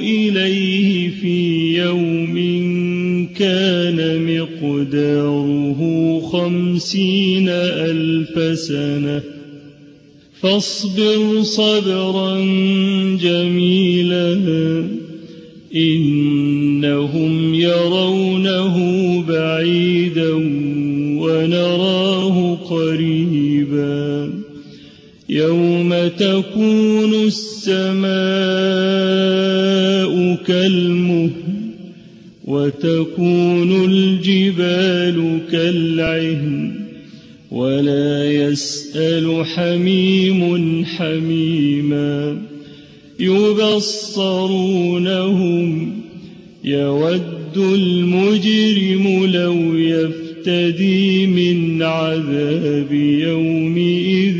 إليه في يوم كان مقداره خمسين ألف سنة. فاصبر صبرا جميلا إنهم يرونه بعيدا ونراه قريبا. يوم تكون السماء كالمهل وتكون الجبال كالعهن ولا يسأل حميم حميما يبصرونهم يود المجرم لو يفتدي من عذاب يومئذ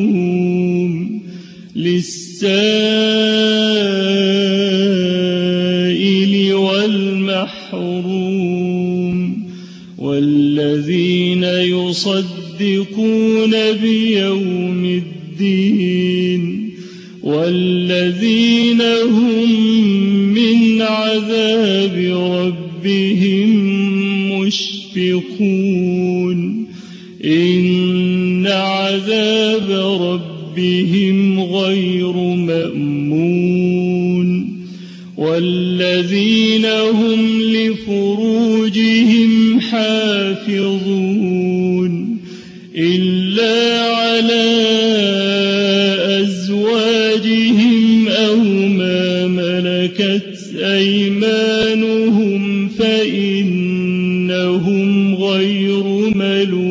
للسائل والمحروم والذين يصدقون بيوم الدين والذين هم من عذاب ربهم مشفقون إن عذاب ربهم غير مأمون والذين هم لفروجهم حافظون إلا على أزواجهم أو ما ملكت أيمانهم فإنهم غير ملومين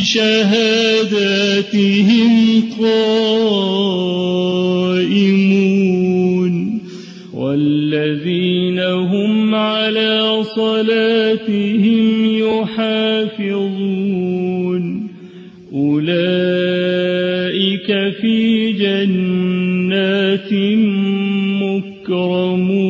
بشهاداتهم قائمون والذين هم على صلاتهم يحافظون أولئك في جنات مكرمون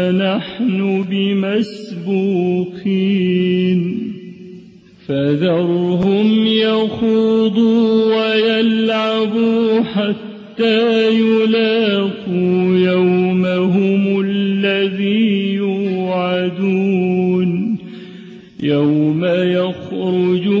نحن بمسبوقين فذرهم يخوضوا ويلعبوا حتى يلاقوا يومهم الذي يوعدون يوم يخرجون